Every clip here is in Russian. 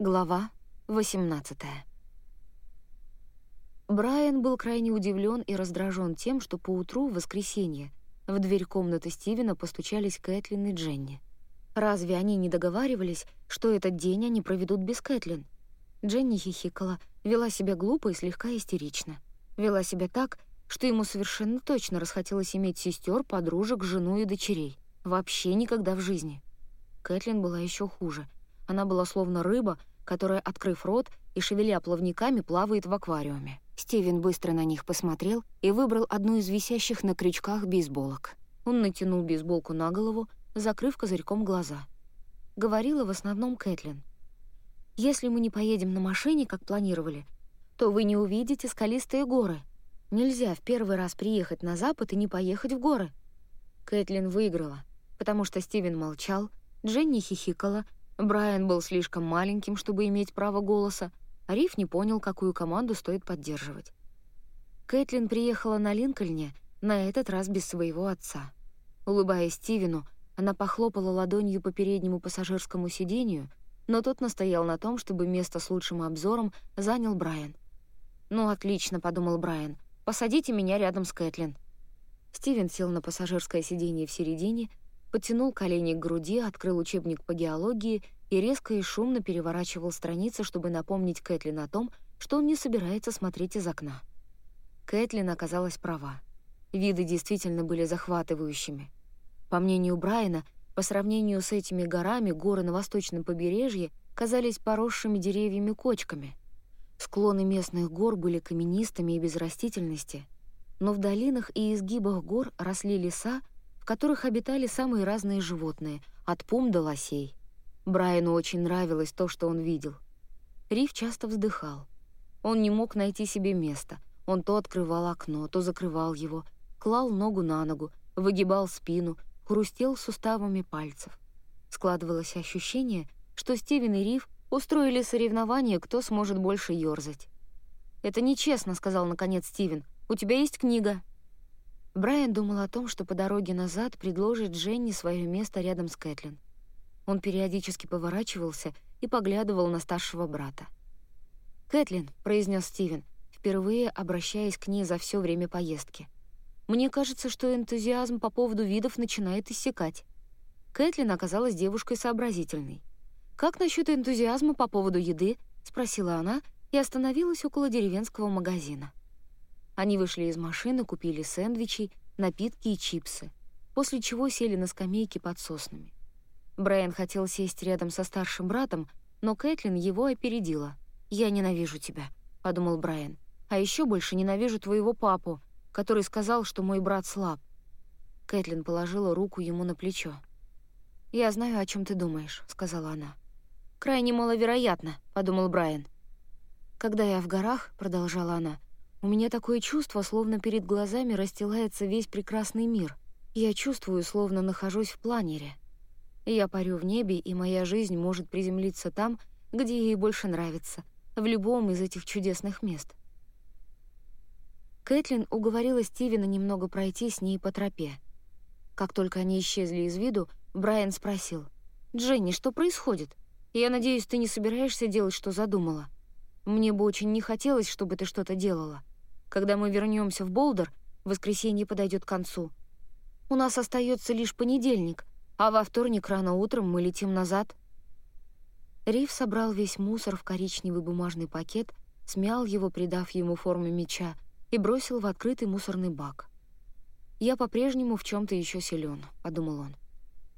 Глава 18 Брайан был крайне удивлен и раздражен тем, что поутру, в воскресенье, в дверь комнаты Стивена постучались Кэтлин и Дженни. Разве они не договаривались, что этот день они проведут без Кэтлин? Дженни хихикала, вела себя глупо и слегка истерично. Вела себя так, что ему совершенно точно расхотелось иметь сестер, подружек, жену и дочерей. Вообще никогда в жизни. Кэтлин была еще хуже — она была словно рыба, которая, открыв рот и шевеля плавниками, плавает в аквариуме. Стивен быстро на них посмотрел и выбрал одну из висящих на крючках бейсболок. Он натянул бейсболку на голову, закрыв козырьком глаза. Говорила в основном Кэтлин. «Если мы не поедем на машине, как планировали, то вы не увидите скалистые горы. Нельзя в первый раз приехать на запад и не поехать в горы». Кэтлин выиграла, потому что Стивен молчал, Дженни хихикала, Брайан был слишком маленьким, чтобы иметь право голоса, а Риф не понял, какую команду стоит поддерживать. Кэтлин приехала на Линкольне, на этот раз без своего отца. Улыбаясь Стивену, она похлопала ладонью по переднему пассажирскому сиденью, но тот настоял на том, чтобы место с лучшим обзором занял Брайан. «Ну, отлично», — подумал Брайан, — «посадите меня рядом с Кэтлин». Стивен сел на пассажирское сиденье в середине — подтянул колени к груди, открыл учебник по геологии и резко и шумно переворачивал страницы, чтобы напомнить Кэтлин о том, что он не собирается смотреть из окна. Кэтлин оказалась права. Виды действительно были захватывающими. По мнению Брайана, по сравнению с этими горами, горы на восточном побережье казались поросшими деревьями кочками. Склоны местных гор были каменистыми и без растительности, но в долинах и изгибах гор росли леса, в которых обитали самые разные животные, от пум до лосей. Брайану очень нравилось то, что он видел. Риф часто вздыхал. Он не мог найти себе места. Он то открывал окно, то закрывал его, клал ногу на ногу, выгибал спину, хрустел суставами пальцев. Складывалось ощущение, что Стивен и Риф устроили соревнование, кто сможет больше ёрзать. «Это нечестно», — сказал наконец Стивен. «У тебя есть книга?» Брайан думал о том, что по дороге назад предложит Дженни свое место рядом с Кэтлин. Он периодически поворачивался и поглядывал на старшего брата. «Кэтлин», — произнес Стивен, впервые обращаясь к ней за все время поездки. «Мне кажется, что энтузиазм по поводу видов начинает иссякать». Кэтлин оказалась девушкой сообразительной. «Как насчет энтузиазма по поводу еды?» — спросила она и остановилась около деревенского магазина. Они вышли из машины, купили сэндвичи, напитки и чипсы, после чего сели на скамейке под соснами. Брайан хотел сесть рядом со старшим братом, но Кэтлин его опередила. «Я ненавижу тебя», — подумал Брайан. «А еще больше ненавижу твоего папу, который сказал, что мой брат слаб». Кэтлин положила руку ему на плечо. «Я знаю, о чем ты думаешь», — сказала она. «Крайне маловероятно», — подумал Брайан. «Когда я в горах», — продолжала она, у меня такое чувство, словно перед глазами расстилается весь прекрасный мир. Я чувствую, словно нахожусь в планере. Я парю в небе, и моя жизнь может приземлиться там, где ей больше нравится, в любом из этих чудесных мест. Кэтлин уговорила Стивена немного пройти с ней по тропе. Как только они исчезли из виду, Брайан спросил. «Дженни, что происходит? Я надеюсь, ты не собираешься делать, что задумала. Мне бы очень не хотелось, чтобы ты что-то делала». Когда мы вернемся в Болдер, воскресенье подойдет к концу. У нас остается лишь понедельник, а во вторник рано утром мы летим назад. Риф собрал весь мусор в коричневый бумажный пакет, смял его, придав ему форму меча, и бросил в открытый мусорный бак. «Я по-прежнему в чем то еще силен, подумал он.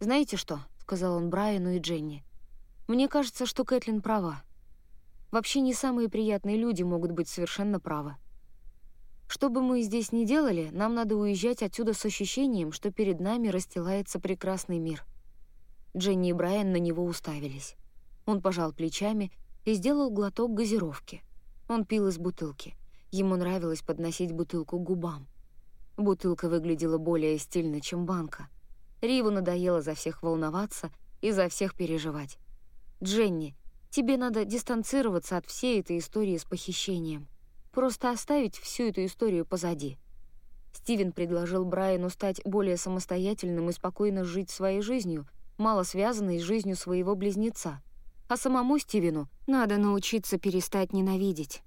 «Знаете что?» — сказал он Брайану и Дженни. «Мне кажется, что Кэтлин права. Вообще не самые приятные люди могут быть совершенно правы. Что бы мы здесь ни делали, нам надо уезжать отсюда с ощущением, что перед нами расстилается прекрасный мир. Дженни и Брайан на него уставились. Он пожал плечами и сделал глоток газировки. Он пил из бутылки. Ему нравилось подносить бутылку к губам. Бутылка выглядела более стильно, чем банка. Риву надоело за всех волноваться и за всех переживать. «Дженни, тебе надо дистанцироваться от всей этой истории с похищением». Просто оставить всю эту историю позади. Стивен предложил Брайану стать более самостоятельным и спокойно жить своей жизнью, мало связанной с жизнью своего близнеца. а самому Стивену надо научиться перестать ненавидеть.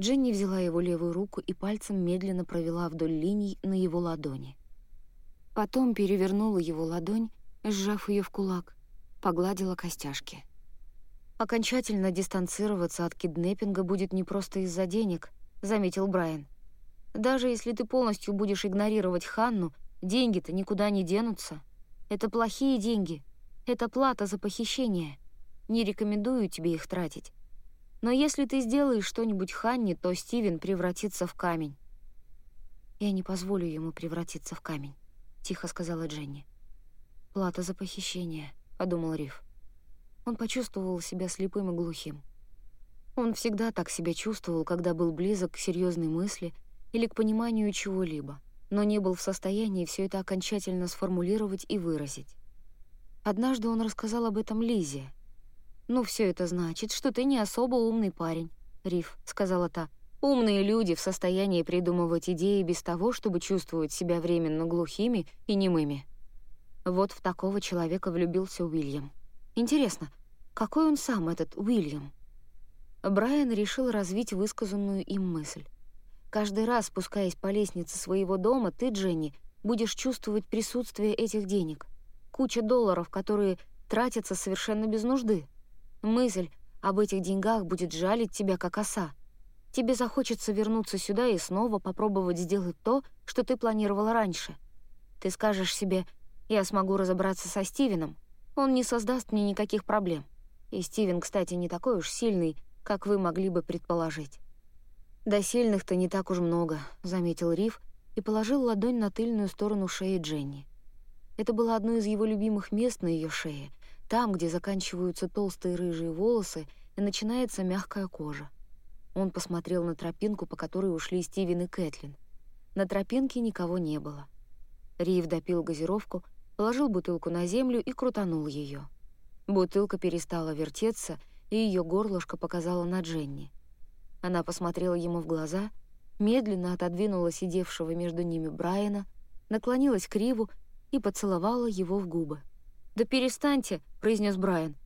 Дженни взяла его левую руку и пальцем медленно провела вдоль линий на его ладони. Потом перевернула его ладонь, сжав ее в кулак, погладила костяшки. «Окончательно дистанцироваться от киднеппинга будет не просто из-за денег», — заметил Брайан. «Даже если ты полностью будешь игнорировать Ханну, деньги-то никуда не денутся. Это плохие деньги. Это плата за похищение. Не рекомендую тебе их тратить. Но если ты сделаешь что-нибудь Ханне, то Стивен превратится в камень». «Я не позволю ему превратиться в камень», — тихо сказала Дженни. «Плата за похищение», — подумал Риф. Он почувствовал себя слепым и глухим. Он всегда так себя чувствовал, когда был близок к серьезной мысли или к пониманию чего-либо, но не был в состоянии все это окончательно сформулировать и выразить. Однажды он рассказал об этом Лизе, «Ну, все это значит, что ты не особо умный парень», — Риф сказала та. «Умные люди в состоянии придумывать идеи без того, чтобы чувствовать себя временно глухими и немыми». Вот в такого человека влюбился Уильям. Интересно, какой он сам, этот Уильям? Брайан решил развить высказанную им мысль. Каждый раз, спускаясь по лестнице своего дома, ты, Дженни, будешь чувствовать присутствие этих денег. Куча долларов, которые тратятся совершенно без нужды. Мысль об этих деньгах будет жалить тебя, как оса. Тебе захочется вернуться сюда и снова попробовать сделать то, что ты планировала раньше. Ты скажешь себе, я смогу разобраться со Стивеном, он не создаст мне никаких проблем. И Стивен, кстати, не такой уж сильный, как вы могли бы предположить. «Да сильных-то не так уж много», — заметил Риф и положил ладонь на тыльную сторону шеи Дженни. Это было одно из его любимых мест на ее шее, там, где заканчиваются толстые рыжие волосы и начинается мягкая кожа. Он посмотрел на тропинку, по которой ушли Стивен и Кэтлин. На тропинке никого не было. Рив допил газировку, положил бутылку на землю и крутанул ее. Бутылка перестала вертеться, и ее горлышко показало на Дженни. Она посмотрела ему в глаза, медленно отодвинула сидевшего между ними Брайана, наклонилась к Риву и поцеловала его в губы. «Да перестаньте», — произнес Брайан.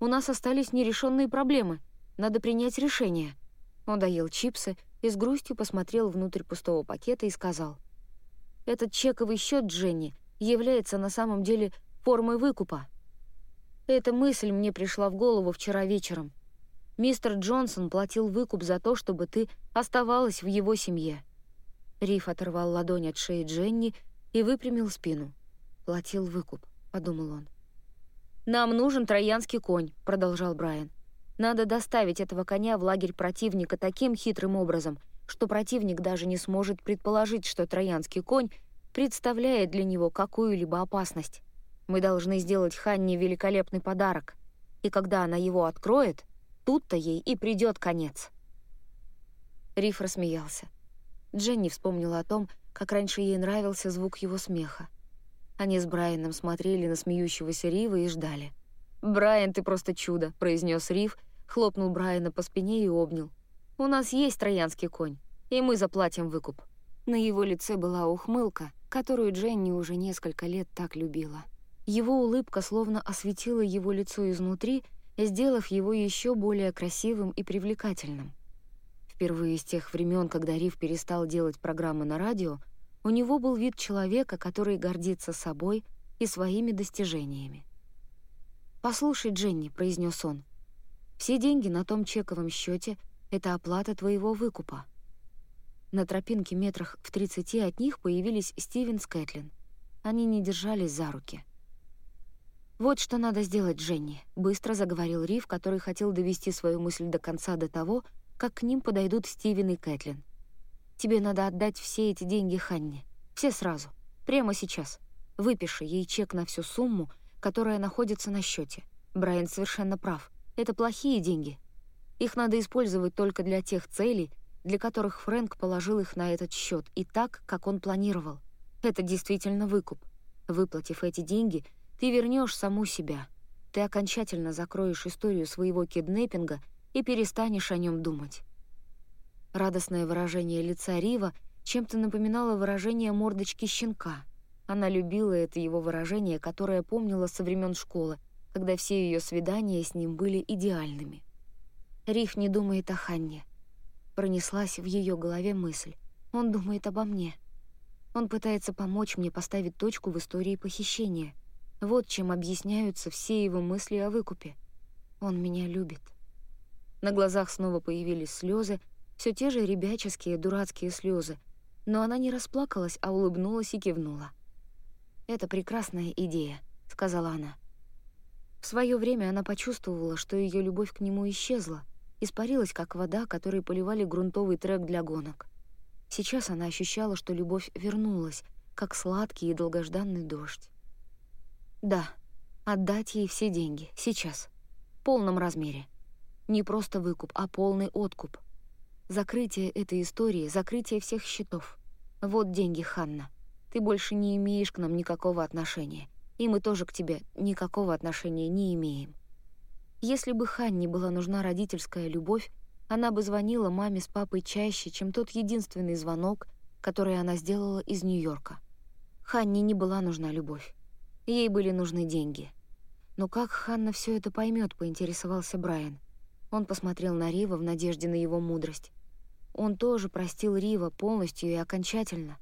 «У нас остались нерешенные проблемы. Надо принять решение». Он доел чипсы и с грустью посмотрел внутрь пустого пакета и сказал. «Этот чековый счет Дженни является на самом деле формой выкупа. Эта мысль мне пришла в голову вчера вечером. Мистер Джонсон платил выкуп за то, чтобы ты оставалась в его семье». Риф оторвал ладонь от шеи Дженни и выпрямил спину. Платил выкуп подумал он. «Нам нужен троянский конь», — продолжал Брайан. «Надо доставить этого коня в лагерь противника таким хитрым образом, что противник даже не сможет предположить, что троянский конь представляет для него какую-либо опасность. Мы должны сделать Ханне великолепный подарок, и когда она его откроет, тут-то ей и придет конец». Риф рассмеялся. Дженни вспомнила о том, как раньше ей нравился звук его смеха. Они с Брайаном смотрели на смеющегося Рива и ждали. «Брайан, ты просто чудо», — произнес Рив, хлопнул Брайана по спине и обнял. «У нас есть троянский конь, и мы заплатим выкуп». На его лице была ухмылка, которую Дженни уже несколько лет так любила. Его улыбка словно осветила его лицо изнутри, сделав его еще более красивым и привлекательным. Впервые с тех времен, когда Рив перестал делать программы на радио, у него был вид человека, который гордится собой и своими достижениями. «Послушай, Дженни», — произнес он, — «все деньги на том чековом счете — это оплата твоего выкупа». На тропинке метрах в тридцати от них появились Стивен с Кэтлин. Они не держались за руки. «Вот что надо сделать, Дженни», — быстро заговорил Рив, который хотел довести свою мысль до конца до того, как к ним подойдут Стивен и Кэтлин. Тебе надо отдать все эти деньги Ханне. Все сразу. Прямо сейчас. Выпиши ей чек на всю сумму, которая находится на счете. Брайан совершенно прав. Это плохие деньги. Их надо использовать только для тех целей, для которых Фрэнк положил их на этот счет, и так, как он планировал. Это действительно выкуп. Выплатив эти деньги, ты вернешь саму себя. Ты окончательно закроешь историю своего киднеппинга и перестанешь о нем думать. Радостное выражение лица Рива чем-то напоминало выражение мордочки щенка. Она любила это его выражение, которое помнила со времен школы, когда все ее свидания с ним были идеальными. Риф не думает о Ханне. Пронеслась в ее голове мысль. Он думает обо мне. Он пытается помочь мне поставить точку в истории похищения. Вот чем объясняются все его мысли о выкупе. Он меня любит. На глазах снова появились слезы, все те же ребяческие, дурацкие слезы, но она не расплакалась, а улыбнулась и кивнула. «Это прекрасная идея», — сказала она. В свое время она почувствовала, что ее любовь к нему исчезла, испарилась, как вода, которой поливали грунтовый трек для гонок. Сейчас она ощущала, что любовь вернулась, как сладкий и долгожданный дождь. Да, отдать ей все деньги, сейчас, в полном размере. Не просто выкуп, а полный откуп. Закрытие этой истории, закрытие всех счетов. Вот деньги, Ханна. Ты больше не имеешь к нам никакого отношения. И мы тоже к тебе никакого отношения не имеем. Если бы Ханне была нужна родительская любовь, она бы звонила маме с папой чаще, чем тот единственный звонок, который она сделала из Нью-Йорка. Ханне не была нужна любовь. Ей были нужны деньги. Но как Ханна все это поймет, поинтересовался Брайан. Он посмотрел на Рива в надежде на его мудрость. Он тоже простил Рива полностью и окончательно.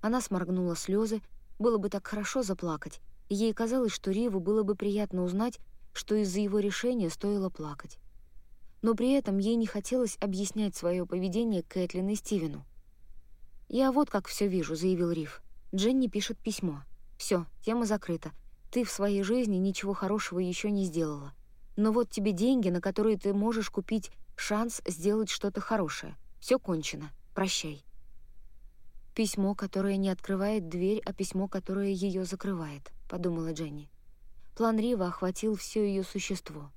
Она сморгнула слезы, было бы так хорошо заплакать, ей казалось, что Риву было бы приятно узнать, что из-за его решения стоило плакать. Но при этом ей не хотелось объяснять свое поведение Кэтлин и Стивену. «Я вот как все вижу», — заявил Рив. Дженни пишет письмо. Все, тема закрыта. Ты в своей жизни ничего хорошего еще не сделала. Но вот тебе деньги, на которые ты можешь купить шанс сделать что-то хорошее. Все кончено. Прощай». «Письмо, которое не открывает дверь, а письмо, которое ее закрывает», — подумала Дженни. План Рива охватил все ее существо.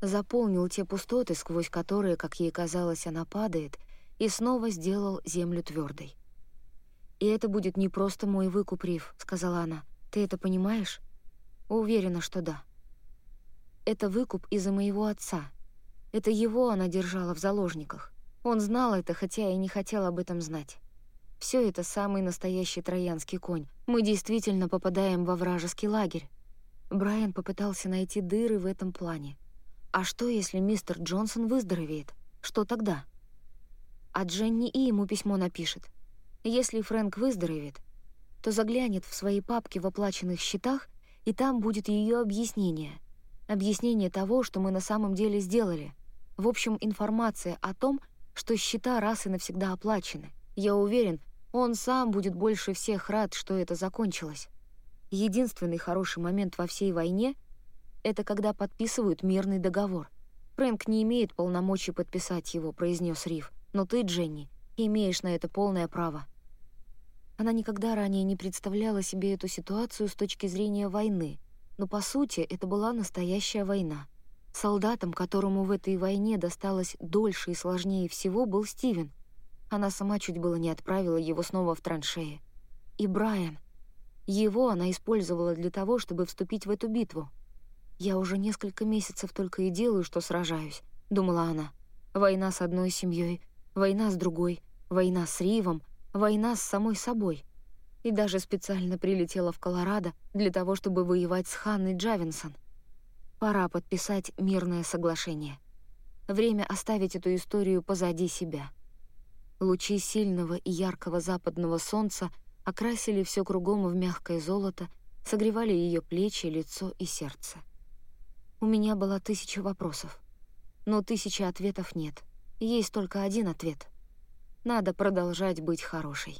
Заполнил те пустоты, сквозь которые, как ей казалось, она падает, и снова сделал землю твердой. «И это будет не просто мой выкуп, Рив», — сказала она. «Ты это понимаешь?» «Уверена, что да». «Это выкуп из-за моего отца. Это его она держала в заложниках. Он знал это, хотя и не хотел об этом знать. Все это самый настоящий троянский конь. Мы действительно попадаем во вражеский лагерь. Брайан попытался найти дыры в этом плане. А что, если мистер Джонсон выздоровеет? Что тогда? А Дженни и ему письмо напишет. Если Фрэнк выздоровеет, то заглянет в свои папки в оплаченных счетах, и там будет ее объяснение. Объяснение того, что мы на самом деле сделали. В общем, информация о том, что счета раз и навсегда оплачены. Я уверен, он сам будет больше всех рад, что это закончилось. Единственный хороший момент во всей войне — это когда подписывают мирный договор. Фрэнк не имеет полномочий подписать его, произнес Рив. Но ты, Дженни, имеешь на это полное право. Она никогда ранее не представляла себе эту ситуацию с точки зрения войны, но по сути это была настоящая война. Солдатом, которому в этой войне досталось дольше и сложнее всего, был Стивен. Она сама чуть было не отправила его снова в траншеи. И Брайан, его она использовала для того, чтобы вступить в эту битву. «Я уже несколько месяцев только и делаю, что сражаюсь», — думала она. «Война с одной семьей, война с другой, война с Ривом, война с самой собой». И даже специально прилетела в Колорадо для того, чтобы воевать с Ханной Джавинсон. Пора подписать мирное соглашение. Время оставить эту историю позади себя. Лучи сильного и яркого западного солнца — окрасили все кругом в мягкое золото, согревали ее плечи, лицо и сердце. У меня было тысяча вопросов, но тысячи ответов нет. Есть только один ответ. Надо продолжать быть хорошей.